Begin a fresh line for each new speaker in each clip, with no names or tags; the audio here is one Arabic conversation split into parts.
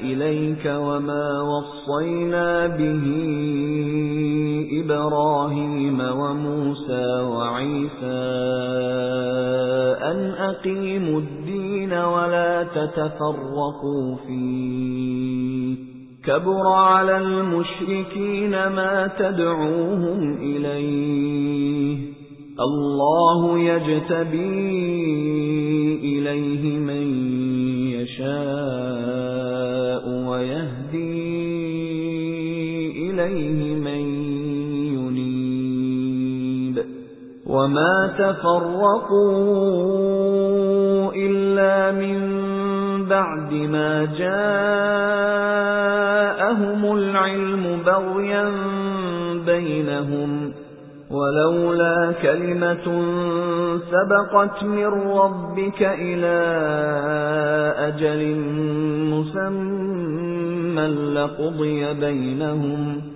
إليك وما وصينا به إبراهيم وموسى وعيسى أن أقيموا الدين ولا تتفرقوا فيه. كبر على المشركين ما تدعوهم إليه. الله يجتبي إليه إليه من وَمَا تَفَرَّقُوا إِلَّا مِن بَعْدِ مَا جَاءَهُمُ الْعِلْمُ بَغْيًا بَيْنَهُمْ وَلَوْلَا كَلِمَةٌ سَبَقَتْ مِن رَّبِّكَ إِلَى أَجَلٍ مُّسَمًّى لَّقُضِيَ بَيْنَهُمْ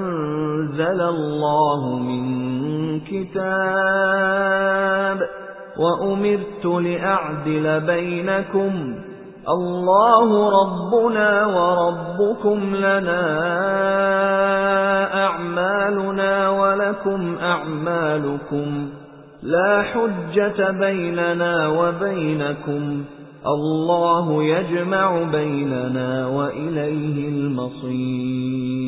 اللَّهُ مِنْ كِتَابٍ وَأُمِرْتُ لِأَعْدِلَ بَيْنَكُمْ اللَّهُ رَبُّنَا وَرَبُّكُمْ لَنَا أَعْمَالُنَا وَلَكُمْ أَعْمَالُكُمْ لَا حُجَّةَ بَيْنَنَا وَبَيْنَكُمْ الله يجمع بيننا وإليه المصير